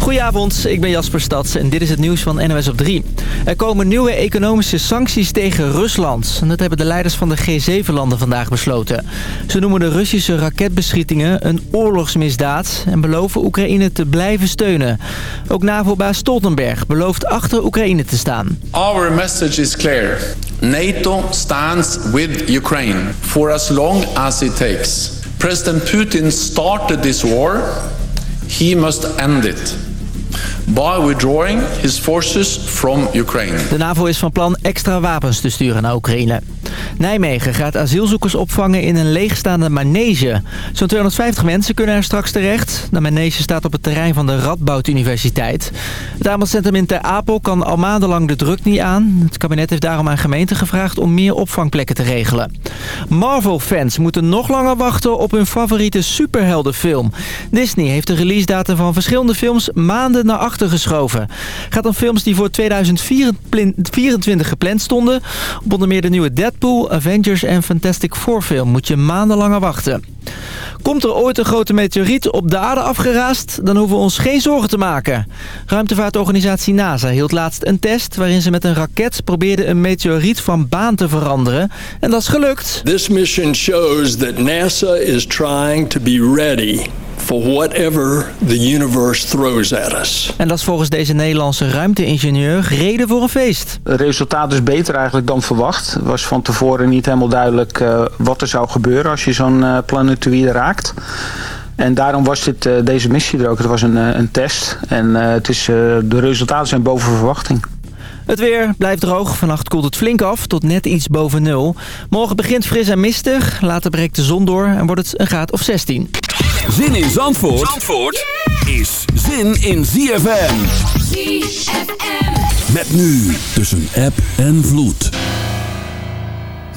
Goedenavond, ik ben Jasper Stads en dit is het nieuws van NOS op 3. Er komen nieuwe economische sancties tegen Rusland. En dat hebben de leiders van de G7-landen vandaag besloten. Ze noemen de Russische raketbeschietingen een oorlogsmisdaad... en beloven Oekraïne te blijven steunen. Ook NAVO-baas Stoltenberg belooft achter Oekraïne te staan. Our message is clear. NATO stands with Ukraine for as long as it takes. President Putin started this war. He must end it by withdrawing his forces from Ukraine. De NAVO is van plan extra wapens te sturen naar Oekraïne. Nijmegen gaat asielzoekers opvangen in een leegstaande manege. Zo'n 250 mensen kunnen er straks terecht. De manege staat op het terrein van de Radboud Universiteit. Het aanmeldcentrum in Ter Apel kan al maandenlang de druk niet aan. Het kabinet heeft daarom aan gemeenten gevraagd om meer opvangplekken te regelen. Marvel-fans moeten nog langer wachten op hun favoriete superheldenfilm. Disney heeft de releasedatum van verschillende films maanden naar achter geschoven. Gaat om films die voor 2024 gepland stonden. Op onder meer de nieuwe Deadpool, Avengers en Fantastic Four film moet je maandenlanger wachten. Komt er ooit een grote meteoriet op de aarde afgeraast, dan hoeven we ons geen zorgen te maken. Ruimtevaartorganisatie NASA hield laatst een test waarin ze met een raket probeerden een meteoriet van baan te veranderen. En dat is gelukt. This mission shows that NASA is trying to be ready for whatever the universe throws at us. En dat is volgens deze Nederlandse ruimteingenieur reden voor een feest. Het resultaat is beter eigenlijk dan verwacht. Het was van tevoren niet helemaal duidelijk uh, wat er zou gebeuren als je zo'n uh, planetoïde raakt. En daarom was dit, uh, deze missie er ook. Het was een, een test. En het is, de resultaten zijn boven verwachting. Het weer blijft droog. Vannacht koelt het flink af tot net iets boven nul. Morgen begint fris en mistig. Later breekt de zon door en wordt het een graad of 16. Zin in Zandvoort, Zandvoort is zin in ZFM. ZFM. Met nu tussen app en vloed.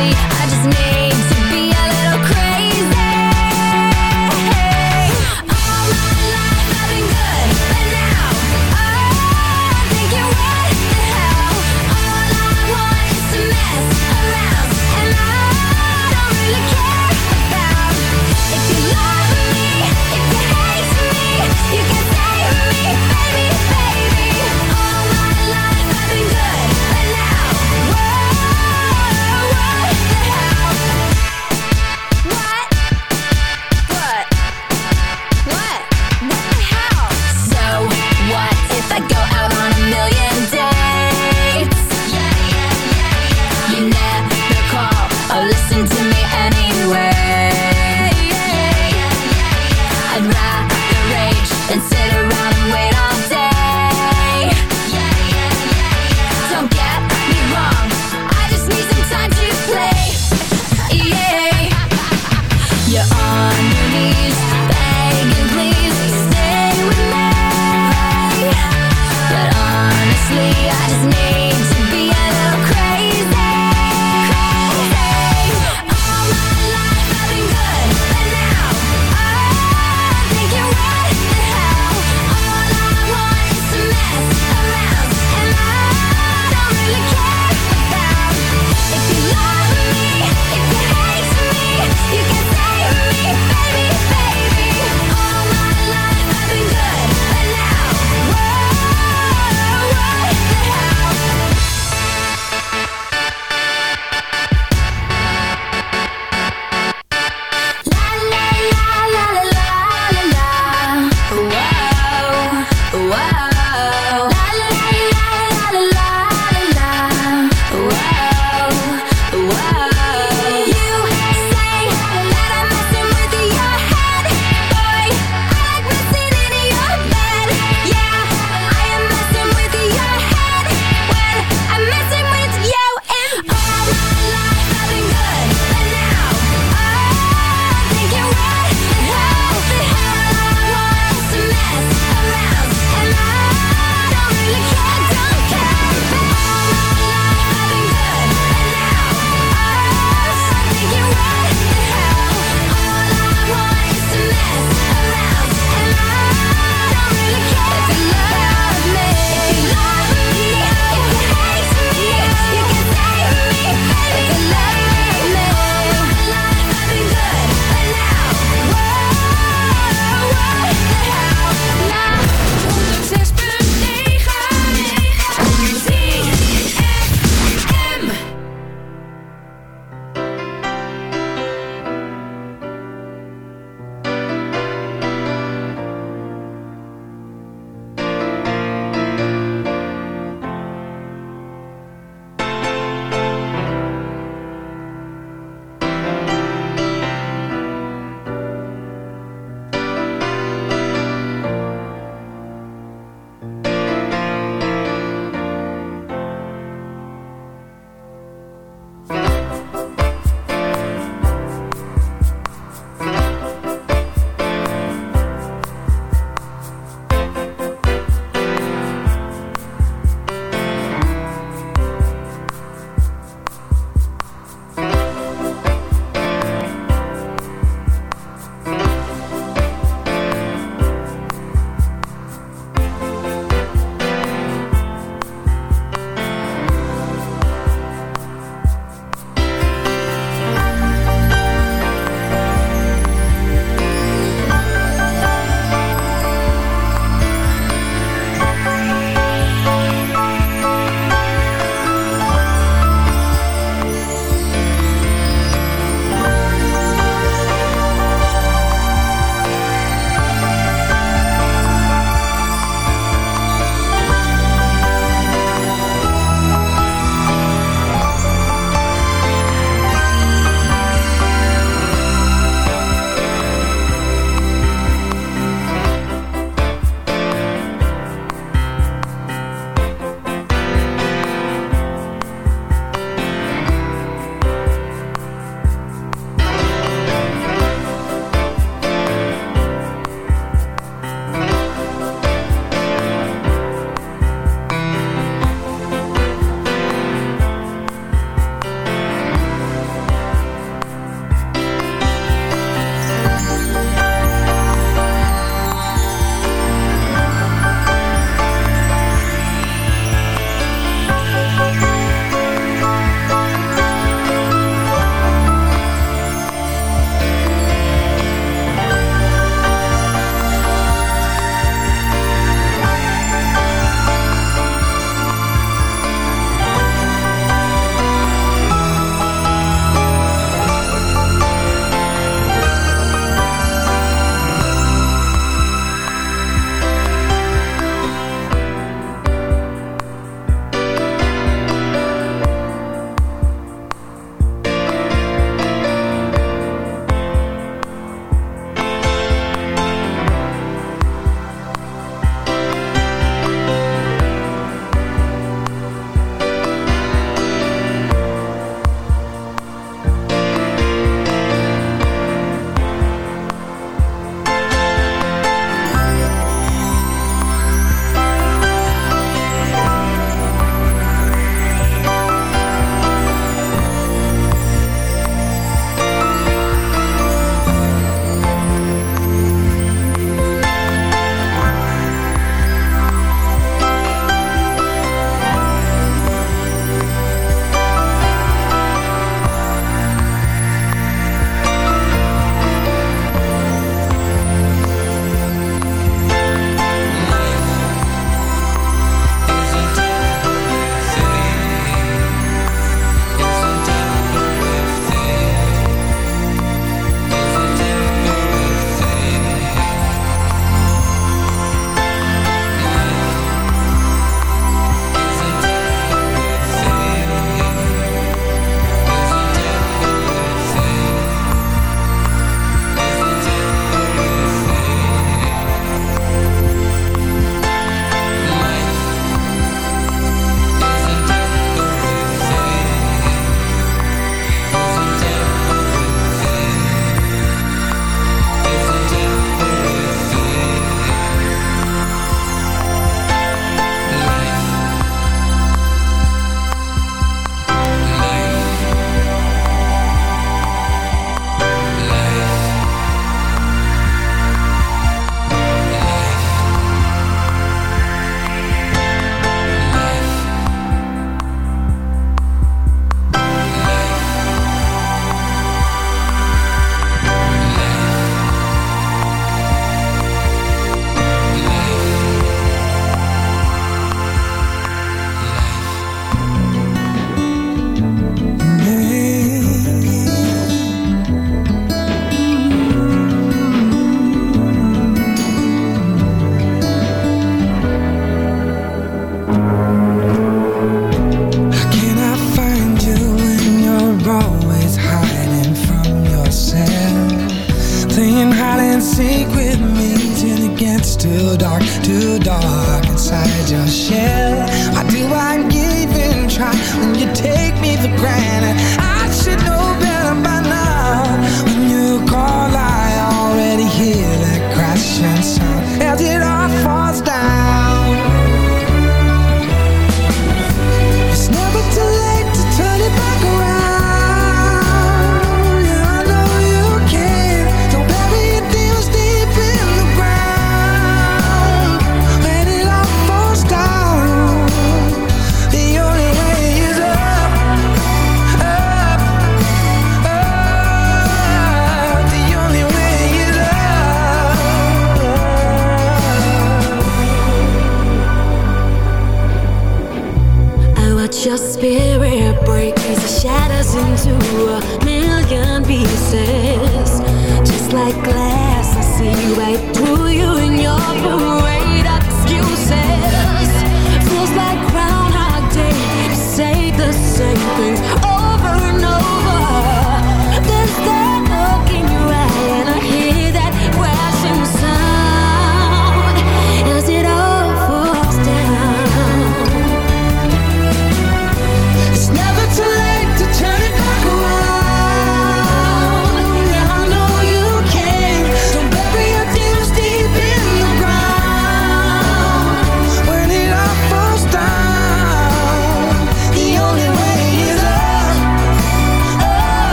I just need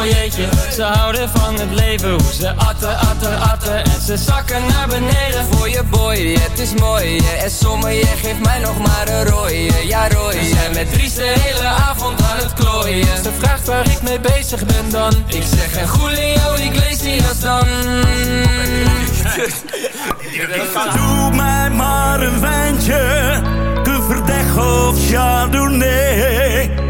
Oh jeetje, ze houden van het leven, hoe ze atten, atten, atten en ze zakken naar beneden. Voor je boy, het is mooi en sommige geeft mij nog maar een rooie, ja rooie. We zijn met Dries de hele avond aan het klooien. Ze vraagt waar ik mee bezig ben dan. Ik zeg en Julio Iglesias dan. Doe mij maar een wijntje, de verdeg of chardonnay.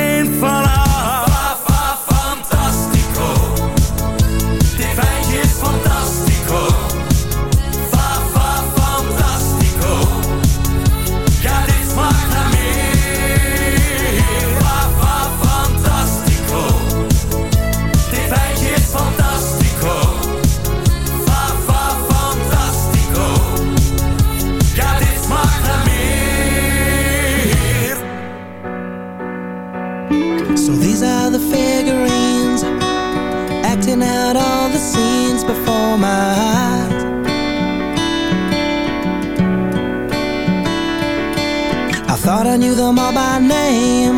thought I knew them all by name,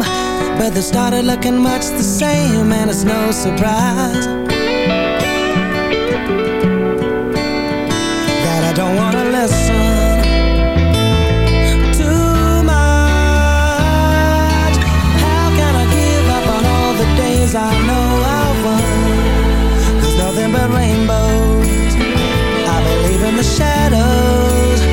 but they started looking much the same, and it's no surprise that I don't wanna listen too much. How can I give up on all the days I know I won? There's nothing but rainbows. I believe in the shadows.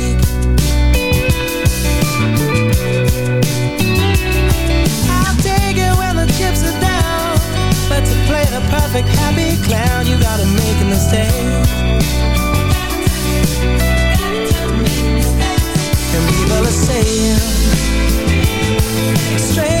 play the perfect happy clown, you gotta make a mistake. And people are saying, straight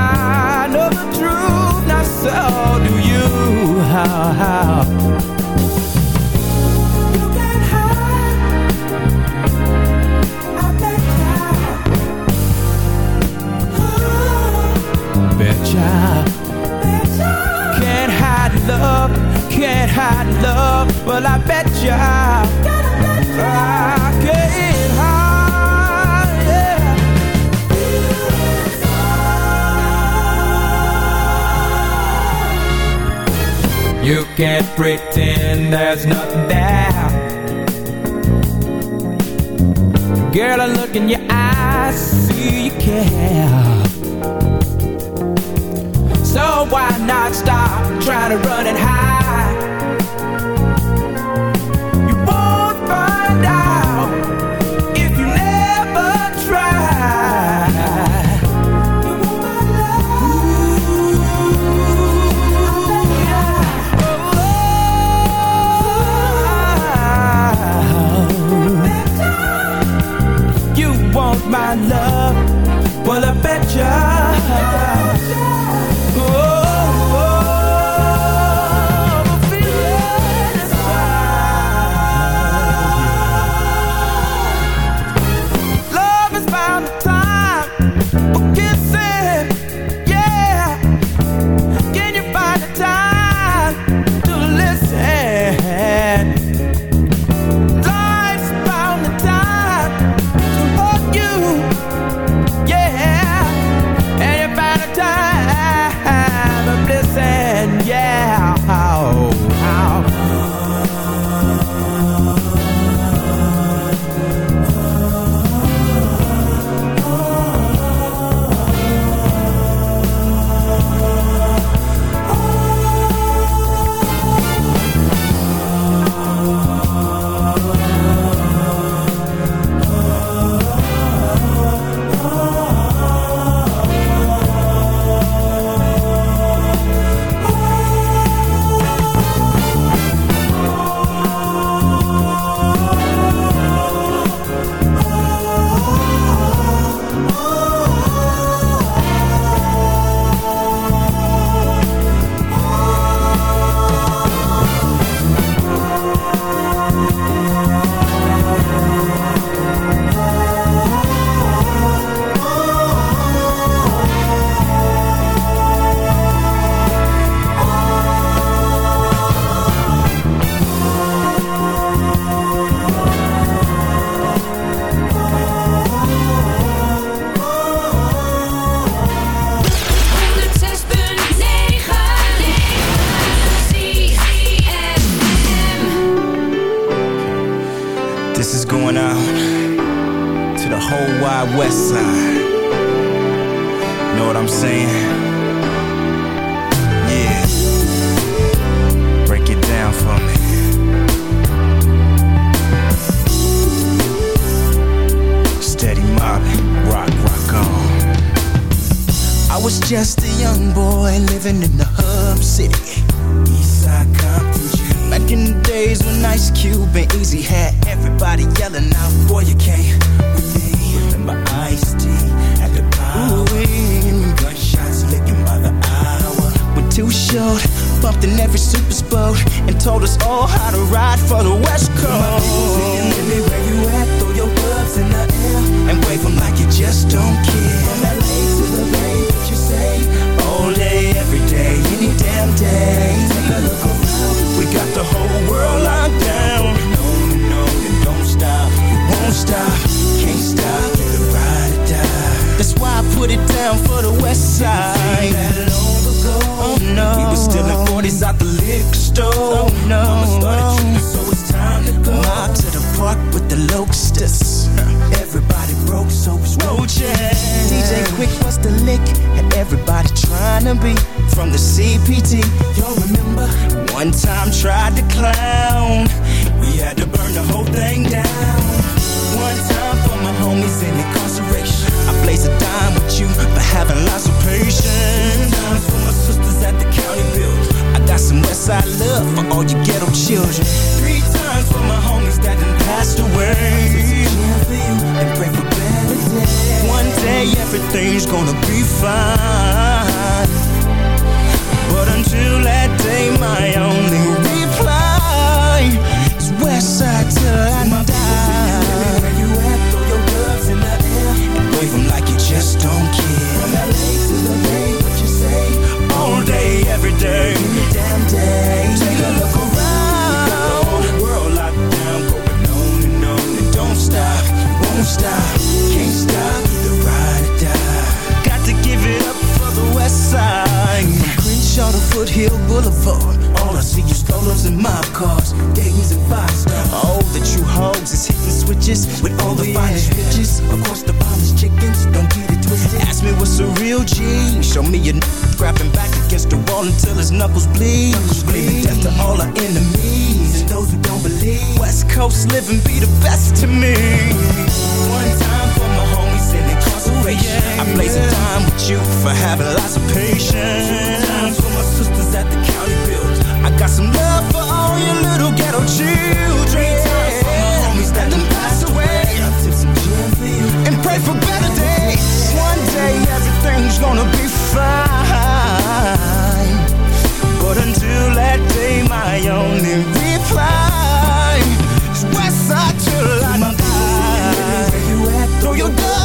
so do you? How how you can hide I bet ya bet ya can't hide love can't hide love well I bet ya I can't pretend there's nothing there Girl, I look in your eyes, see you care So why not stop, try to run and hide? Southside love for all you ghetto children. Three times for my homies that done passed away. For you and pray for better days. One day everything's gonna be fine. But until that day, my own is with all the finest bitches. Of course, the finest chickens, don't get it twisted. Ask me what's a real G. Show me n- grabbing back against the wall until his knuckles bleed. Screaming death to all our enemies and those who don't believe. West Coast living be the best to me. One time for my homies in incarceration. I blaze a time with you for having lots of patience. Two times for my sisters at the county build. I got some love for all your little ghetto children. Three times for my homies that for better days. One day everything's gonna be fine. But until that day, my only reply is west side till I die. Throw your gloves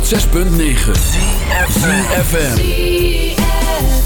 106.9 FM.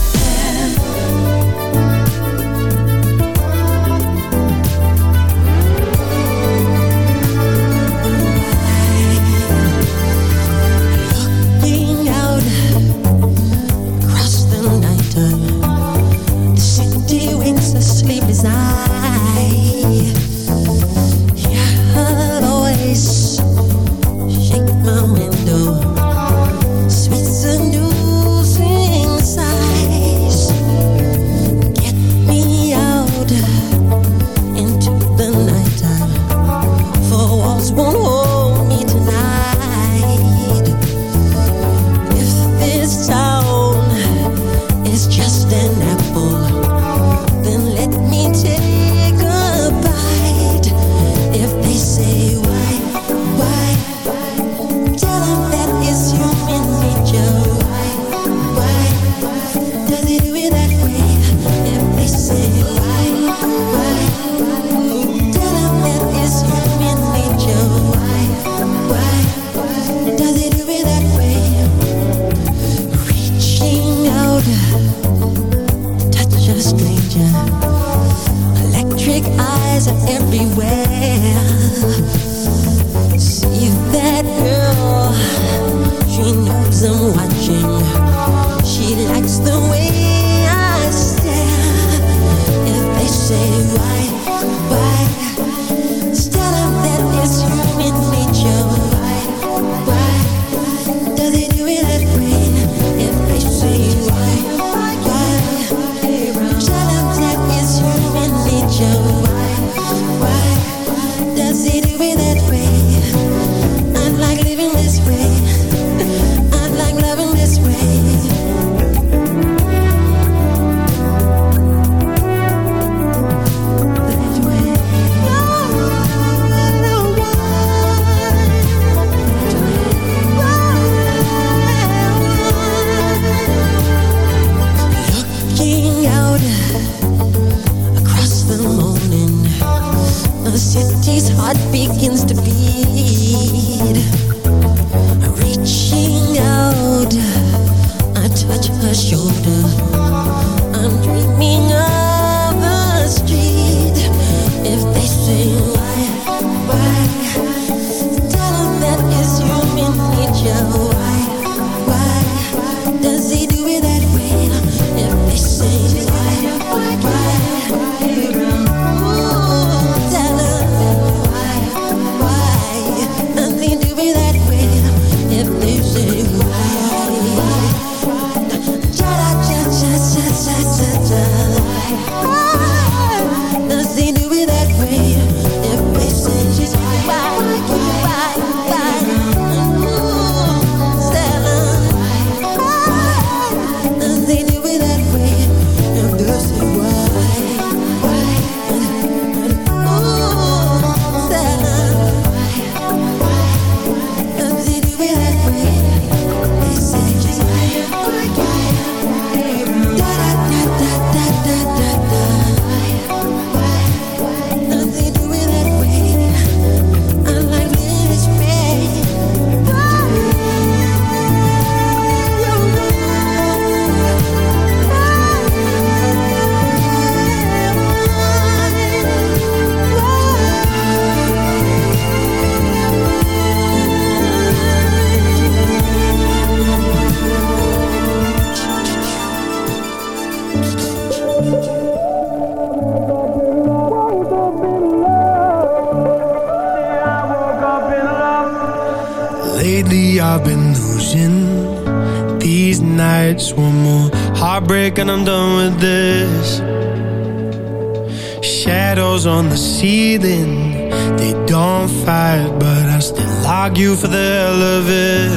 ceiling They don't fight But I still argue for the hell of it.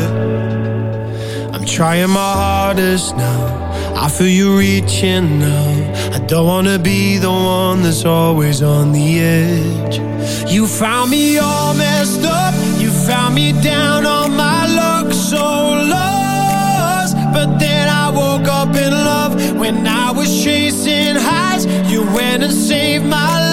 I'm trying my hardest now. I feel you reaching now. I don't wanna be the one That's always on the edge. You found me all messed up. You found me down on my luck So lost. But then I woke up in love When I was chasing highs. You went and saved my life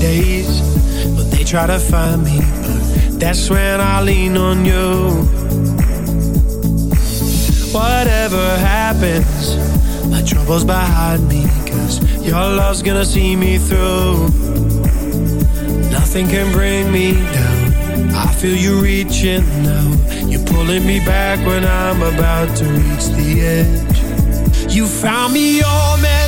days when they try to find me, but that's when I lean on you. Whatever happens, my trouble's behind me, cause your love's gonna see me through. Nothing can bring me down. I feel you reaching now. You're pulling me back when I'm about to reach the edge. You found me all messed.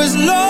was lost,